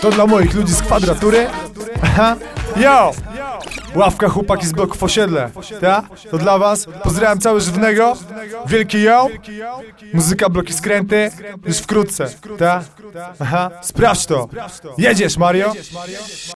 To dla moich ludzi z kwadratury? Aha. Yo! Ławka chłopaki z bloków osiedle. Ta? To dla was. Pozdrawiam cały żywnego. Wielki yo! Muzyka bloki skręty. Już wkrótce. Ta? Aha. Sprawdź to. Jedziesz, Mario?